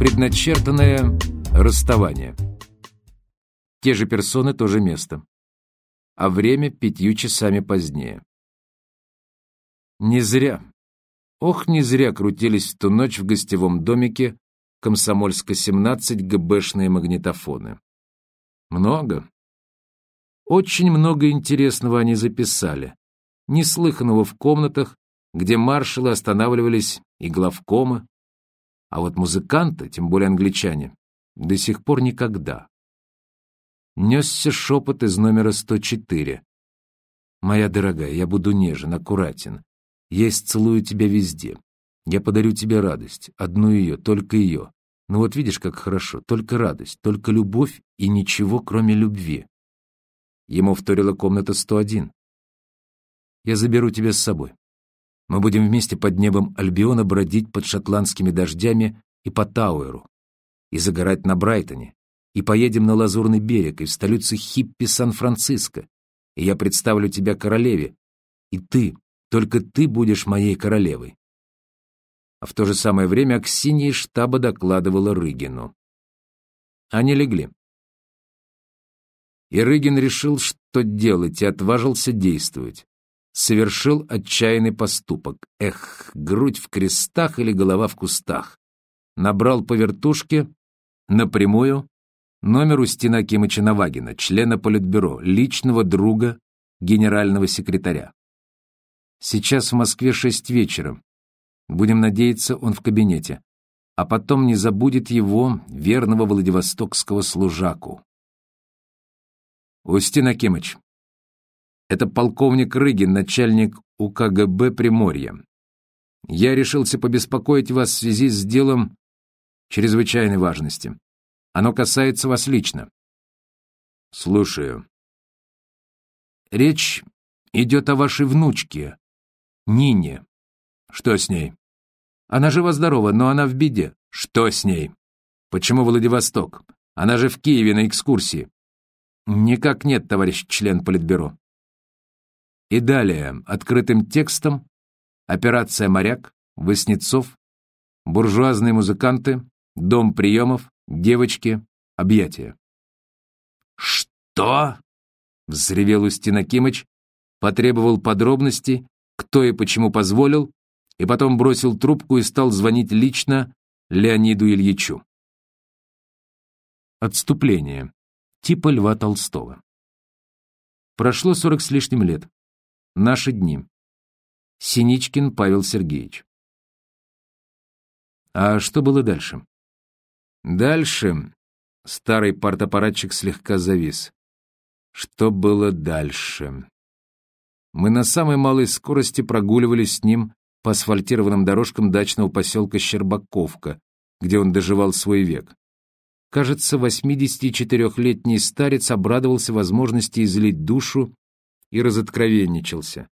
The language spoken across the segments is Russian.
Предначертанное расставание. Те же персоны, то же место. А время пятью часами позднее. Не зря. Ох, не зря крутились в ту ночь в гостевом домике Комсомольска, 17 ГБшные магнитофоны. Много. Очень много интересного они записали. Неслыханного в комнатах, где маршалы останавливались и главкомы. А вот музыканты, тем более англичане, до сих пор никогда. Несся шепот из номера 104. «Моя дорогая, я буду нежен, аккуратен. Я исцелую тебя везде. Я подарю тебе радость, одну ее, только ее. Ну вот видишь, как хорошо, только радость, только любовь и ничего, кроме любви. Ему вторила комната 101. Я заберу тебя с собой. Мы будем вместе под небом Альбиона бродить под шотландскими дождями и по Тауэру, и загорать на Брайтоне, и поедем на Лазурный берег, и в столицу хиппи Сан-Франциско, и я представлю тебя королеве, и ты, только ты будешь моей королевой а в то же самое время Аксинья из штаба докладывала Рыгину. Они легли. И Рыгин решил, что делать, и отважился действовать. Совершил отчаянный поступок. Эх, грудь в крестах или голова в кустах. Набрал по вертушке, напрямую, номер Устина Кимыча Навагина, члена Политбюро, личного друга генерального секретаря. Сейчас в Москве шесть вечера. Будем надеяться, он в кабинете. А потом не забудет его, верного владивостокского служаку. Устин Акимыч, это полковник Рыгин, начальник УКГБ Приморья. Я решился побеспокоить вас в связи с делом чрезвычайной важности. Оно касается вас лично. Слушаю. Речь идет о вашей внучке, Нине. Что с ней? Она жива-здорова, но она в беде. Что с ней? Почему Владивосток? Она же в Киеве на экскурсии. Никак нет, товарищ член Политбюро. И далее, открытым текстом, операция «Моряк», Воснецов, буржуазные музыканты, дом приемов, девочки, объятия. «Что?» — взревел Устин Акимыч, потребовал подробностей, кто и почему позволил, и потом бросил трубку и стал звонить лично Леониду Ильичу. Отступление. Типа Льва Толстого. Прошло сорок с лишним лет. Наши дни. Синичкин Павел Сергеевич. А что было дальше? Дальше старый партаппаратчик слегка завис. Что было дальше? Мы на самой малой скорости прогуливались с ним по асфальтированным дорожкам дачного поселка Щербаковка, где он доживал свой век. Кажется, 84-летний старец обрадовался возможности излить душу и разоткровенничался.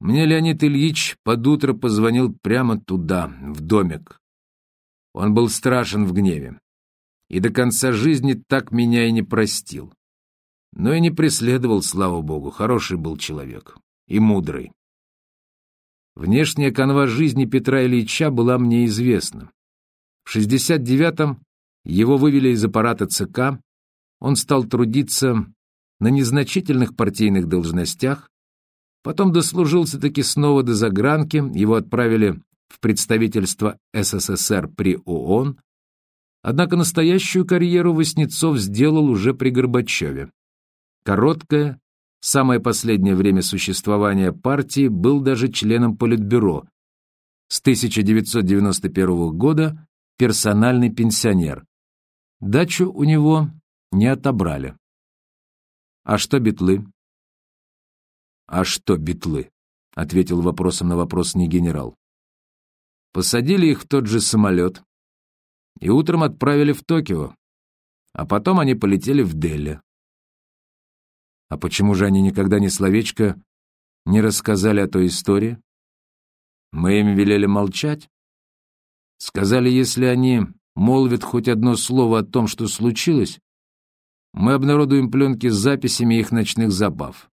Мне Леонид Ильич под утро позвонил прямо туда, в домик. Он был страшен в гневе и до конца жизни так меня и не простил. Но и не преследовал, слава богу, хороший был человек и мудрый. Внешняя канва жизни Петра Ильича была мне известна. В 69-м его вывели из аппарата ЦК, он стал трудиться на незначительных партийных должностях, потом дослужился-таки снова до загранки, его отправили в представительство СССР при ООН, однако настоящую карьеру Васнецов сделал уже при Горбачеве. Короткая, самое последнее время существования партии был даже членом Политбюро. С 1991 года персональный пенсионер. Дачу у него не отобрали. А что битлы? А что битлы? Ответил вопросом на вопрос не генерал. Посадили их в тот же самолет и утром отправили в Токио, а потом они полетели в Дели. А почему же они никогда ни словечко не рассказали о той истории? Мы им велели молчать. Сказали, если они молвят хоть одно слово о том, что случилось, мы обнародуем пленки с записями их ночных забав.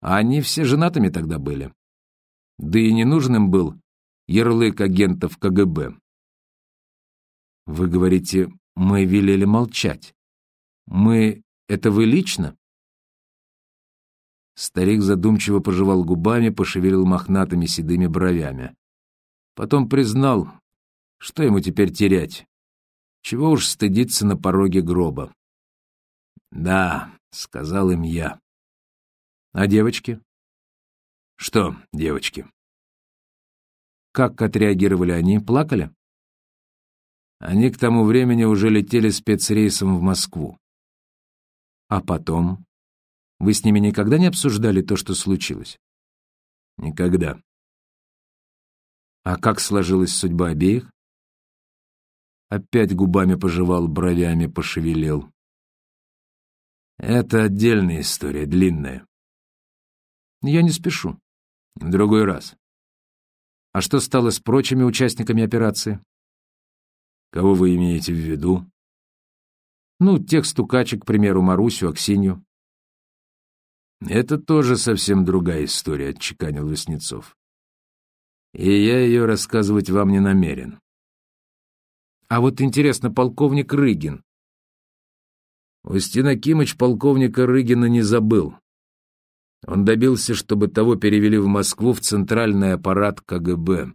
А они все женатыми тогда были. Да и не нужным был ярлык агентов КГБ. Вы говорите, мы велели молчать. Мы — это вы лично? Старик задумчиво пожевал губами, пошевелил мохнатыми седыми бровями. Потом признал, что ему теперь терять. Чего уж стыдиться на пороге гроба. «Да», — сказал им я. «А девочки?» «Что, девочки?» Как отреагировали они? Плакали? Они к тому времени уже летели спецрейсом в Москву. А потом? Вы с ними никогда не обсуждали то, что случилось? Никогда. А как сложилась судьба обеих? Опять губами пожевал, бровями пошевелил. Это отдельная история, длинная. Я не спешу. В другой раз. А что стало с прочими участниками операции? Кого вы имеете в виду? Ну, тех стукачек, к примеру, Марусю, Аксинью. Это тоже совсем другая история, отчеканил Веснецов. И я ее рассказывать вам не намерен. А вот интересно, полковник Рыгин. Устин Акимыч полковника Рыгина не забыл. Он добился, чтобы того перевели в Москву в центральный аппарат КГБ.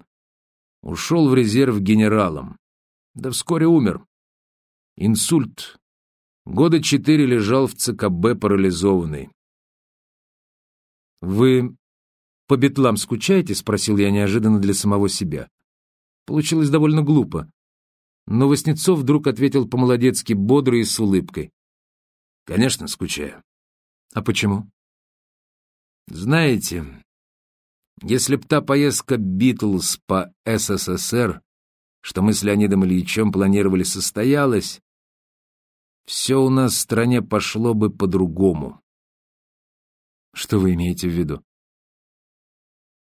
Ушел в резерв генералом. Да вскоре умер. Инсульт. Года четыре лежал в ЦКБ парализованный. «Вы по бетлам скучаете?» — спросил я неожиданно для самого себя. Получилось довольно глупо. Но Васнецов вдруг ответил по-молодецки бодро и с улыбкой. «Конечно, скучаю». «А почему?» Знаете, если б та поездка Битлз по СССР, что мы с Леонидом Ильичем планировали, состоялась, все у нас в стране пошло бы по-другому. Что вы имеете в виду?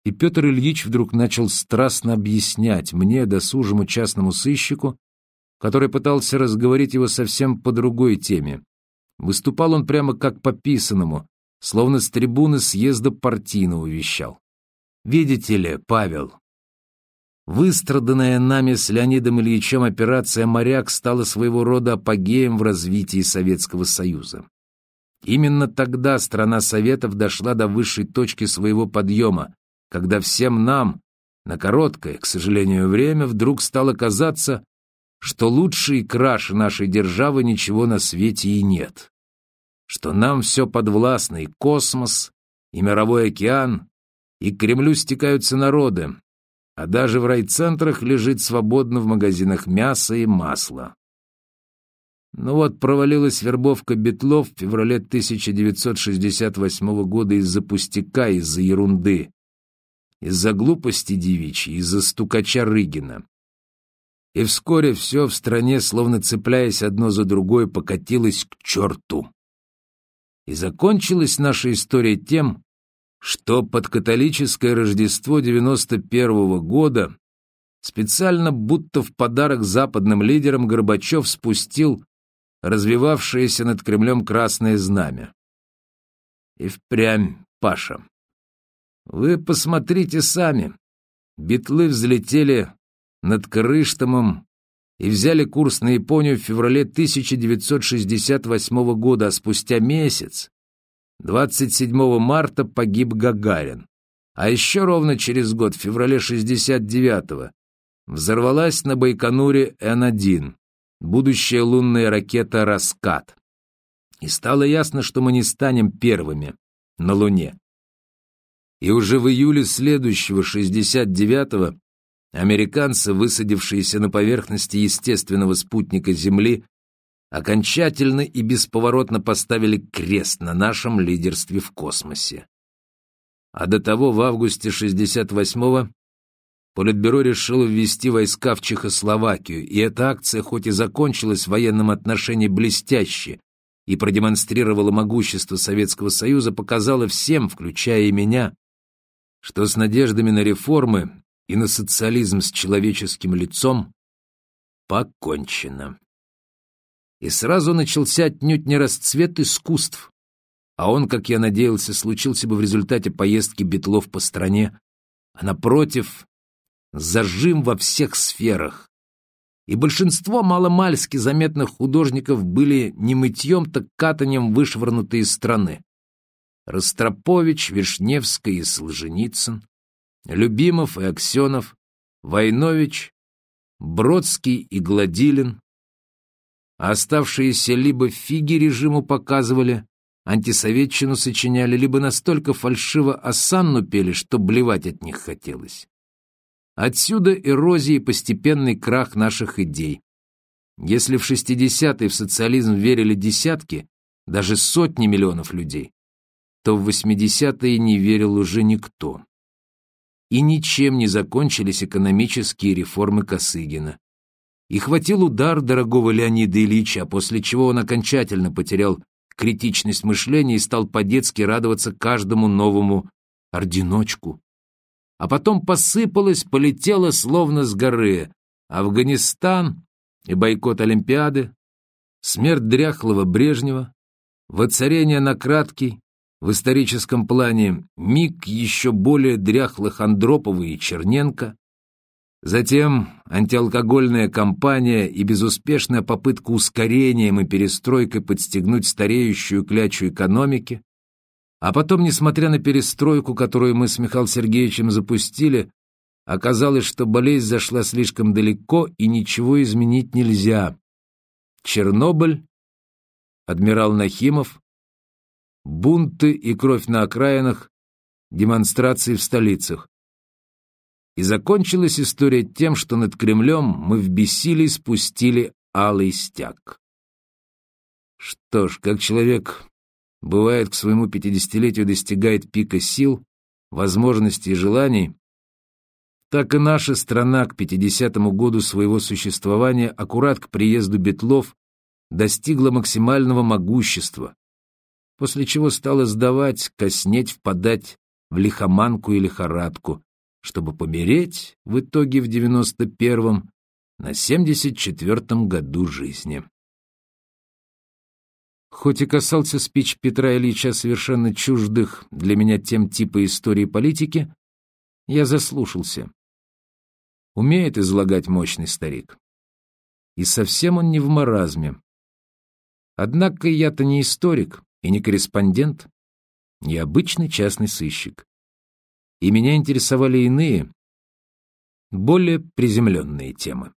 И Петр Ильич вдруг начал страстно объяснять мне, досужему частному сыщику, который пытался разговорить его совсем по другой теме. Выступал он прямо как по писанному, словно с трибуны съезда партийного вещал. «Видите ли, Павел, выстраданная нами с Леонидом Ильичем операция «Моряк» стала своего рода апогеем в развитии Советского Союза. Именно тогда страна Советов дошла до высшей точки своего подъема, когда всем нам, на короткое, к сожалению, время, вдруг стало казаться, что лучше и краше нашей державы ничего на свете и нет что нам все подвластно, и космос, и мировой океан, и к Кремлю стекаются народы, а даже в райцентрах лежит свободно в магазинах мясо и масло. Ну вот, провалилась вербовка Бетлов в феврале 1968 года из-за пустяка, из-за ерунды, из-за глупости девичьей, из-за стукача Рыгина. И вскоре все в стране, словно цепляясь одно за другое, покатилось к черту. И закончилась наша история тем, что под католическое Рождество 91 -го года специально будто в подарок западным лидерам Горбачев спустил развивавшееся над Кремлем красное знамя. И впрямь, Паша, вы посмотрите сами. Битлы взлетели над Крыштомом и взяли курс на Японию в феврале 1968 года, а спустя месяц, 27 марта, погиб Гагарин. А еще ровно через год, в феврале 69-го, взорвалась на Байконуре Н-1, будущая лунная ракета «Раскат». И стало ясно, что мы не станем первыми на Луне. И уже в июле следующего, 69-го, Американцы, высадившиеся на поверхности естественного спутника Земли, окончательно и бесповоротно поставили крест на нашем лидерстве в космосе. А до того, в августе 68-го, Политбюро решило ввести войска в Чехословакию, и эта акция, хоть и закончилась в военном отношении блестяще и продемонстрировала могущество Советского Союза, показала всем, включая и меня, что с надеждами на реформы и на социализм с человеческим лицом покончено. И сразу начался отнюдь не расцвет искусств, а он, как я надеялся, случился бы в результате поездки Бетлов по стране, а напротив, зажим во всех сферах, и большинство маломальски заметных художников были не мытьем, так катанием вышвырнуты из страны. Ростропович, Вишневский и Солженицын, Любимов и Аксенов, Войнович, Бродский и Гладилин, а оставшиеся либо фиги режиму показывали, антисоветчину сочиняли, либо настолько фальшиво осанну пели, что блевать от них хотелось. Отсюда эрозия и постепенный крах наших идей. Если в 60-е в социализм верили десятки, даже сотни миллионов людей, то в 80-е не верил уже никто. И ничем не закончились экономические реформы Косыгина. И хватил удар дорогого Леонида Ильича, после чего он окончательно потерял критичность мышления и стал по-детски радоваться каждому новому орденочку. А потом посыпалось, полетело словно с горы. Афганистан и бойкот Олимпиады, смерть дряхлого Брежнева, воцарение на краткий, в историческом плане миг еще более дряхлых Андропова и Черненко, затем антиалкогольная кампания и безуспешная попытка ускорением и перестройкой подстегнуть стареющую клячу экономики, а потом, несмотря на перестройку, которую мы с Михаилом Сергеевичем запустили, оказалось, что болезнь зашла слишком далеко и ничего изменить нельзя. Чернобыль, адмирал Нахимов, бунты и кровь на окраинах, демонстрации в столицах. И закончилась история тем, что над Кремлем мы в бессилии спустили алый стяг. Что ж, как человек бывает к своему пятидесятилетию достигает пика сил, возможностей и желаний, так и наша страна к пятидесятому году своего существования, аккурат к приезду Бетлов, достигла максимального могущества, после чего стала сдавать, коснеть, впадать в лихоманку и лихорадку, чтобы помереть в итоге в девяносто первом на семьдесят четвертом году жизни. Хоть и касался спич Петра Ильича совершенно чуждых для меня тем типа истории политики, я заслушался. Умеет излагать мощный старик. И совсем он не в маразме. Однако я-то не историк, и не корреспондент, не обычный частный сыщик. И меня интересовали иные, более приземленные темы.